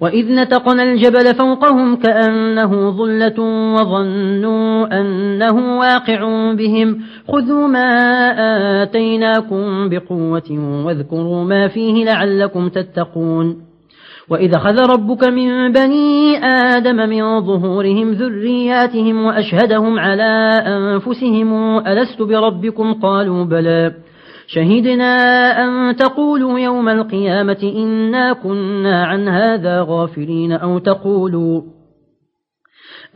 وإذ نتقنا الجبل فوقهم كأنه ظلة وظنوا أنه واقع بهم خذوا ما آتيناكم بقوة واذكروا ما فيه لعلكم تتقون وإذا خذ ربك من بني آدم من ظهورهم ذرياتهم وأشهدهم على أنفسهم ألست بربكم قالوا بلى شهدنا أن تقولوا يوم القيامة إنا كنا عن هذا غافلين أو تقولوا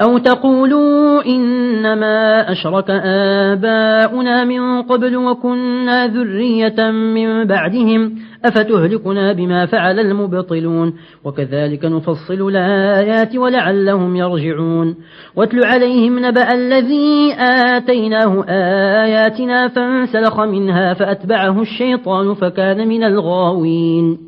أو تقولوا إنما أشرك آباؤنا من قبل وكنا ذرية من بعدهم أفتهلكنا بما فعل المبطلون وكذلك نفصل الآيات ولعلهم يرجعون واتل عليهم نبأ الذي آتيناه آياتنا فانسلخ منها فأتبعه الشيطان فكان من الغاوين